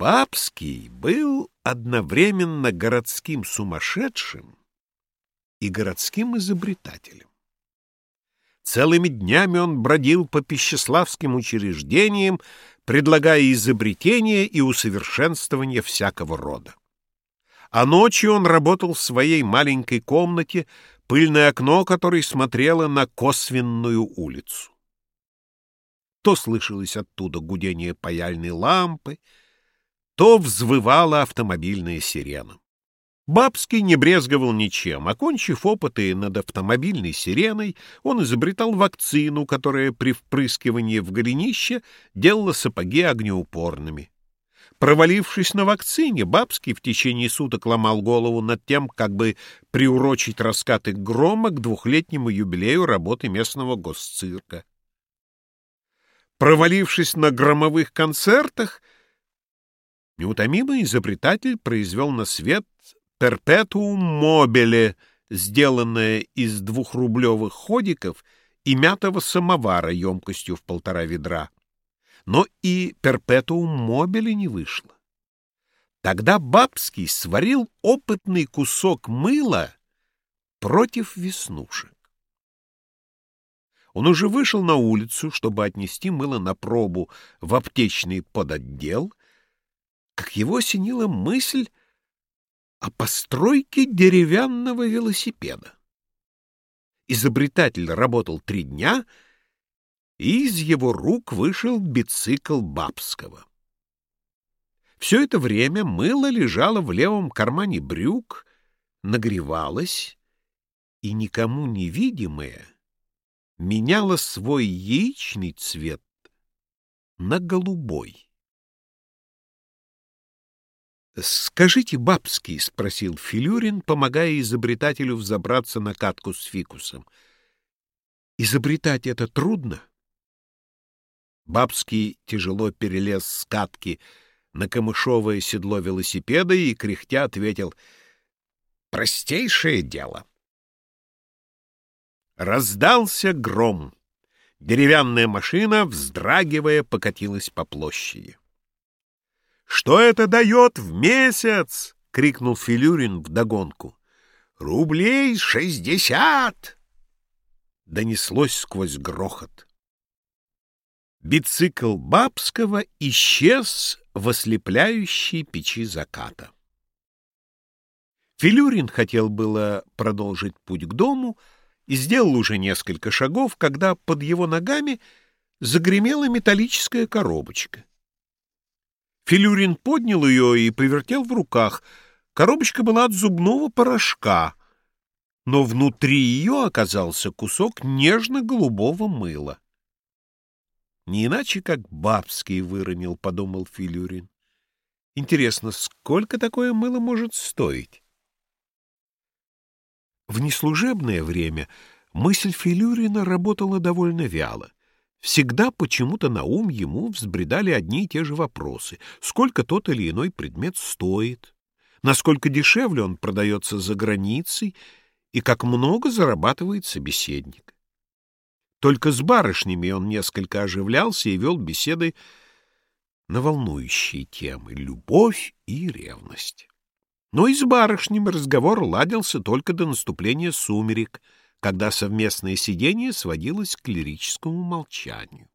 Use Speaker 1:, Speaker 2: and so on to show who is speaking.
Speaker 1: Бабский был одновременно городским сумасшедшим и городским изобретателем. Целыми днями он бродил по пищеславским учреждениям, предлагая изобретения и усовершенствования всякого рода. А ночью он работал в своей маленькой комнате, пыльное окно которой смотрело на косвенную улицу. То слышалось оттуда гудение паяльной лампы, то взвывала автомобильная сирена. Бабский не брезговал ничем. Окончив опыты над автомобильной сиреной, он изобретал вакцину, которая при впрыскивании в голенище делала сапоги огнеупорными. Провалившись на вакцине, Бабский в течение суток ломал голову над тем, как бы приурочить раскаты грома к двухлетнему юбилею работы местного госцирка. Провалившись на громовых концертах, неутомимый изобретатель произвел на свет перпетуум мобиле, сделанное из двухрублевых ходиков и мятого самовара емкостью в полтора ведра. Но и перпетуум мобиле не вышло. Тогда Бабский сварил опытный кусок мыла против веснушек. Он уже вышел на улицу, чтобы отнести мыло на пробу в аптечный подотдел, как его осенила мысль о постройке деревянного велосипеда. Изобретатель работал три дня, и из его рук вышел бицикл Бабского. Все это время мыло лежало в левом кармане брюк, нагревалось, и никому невидимое меняло свой яичный цвет на голубой. «Скажите, бабский», — спросил Филюрин, помогая изобретателю взобраться на катку с фикусом. «Изобретать это трудно?» Бабский тяжело перелез с катки на камышовое седло велосипеда и, кряхтя, ответил «Простейшее дело». Раздался гром. Деревянная машина, вздрагивая, покатилась по площади. «Что это дает в месяц?» — крикнул Филюрин вдогонку. «Рублей шестьдесят!» Донеслось сквозь грохот. Бицикл Бабского исчез в ослепляющей печи заката. Филюрин хотел было продолжить путь к дому и сделал уже несколько шагов, когда под его ногами загремела металлическая коробочка. Филюрин поднял ее и повертел в руках. Коробочка была от зубного порошка, но внутри ее оказался кусок нежно-голубого мыла. Не иначе, как бабский выронил, — подумал Филюрин. Интересно, сколько такое мыло может стоить? В неслужебное время мысль Филюрина работала довольно вяло. Всегда почему-то на ум ему взбредали одни и те же вопросы. Сколько тот или иной предмет стоит? Насколько дешевле он продается за границей? И как много зарабатывает собеседник? Только с барышнями он несколько оживлялся и вел беседы на волнующие темы — любовь и ревность. Но и с барышнями разговор ладился только до наступления сумерек — когда совместное сидение сводилось к лирическому молчанию.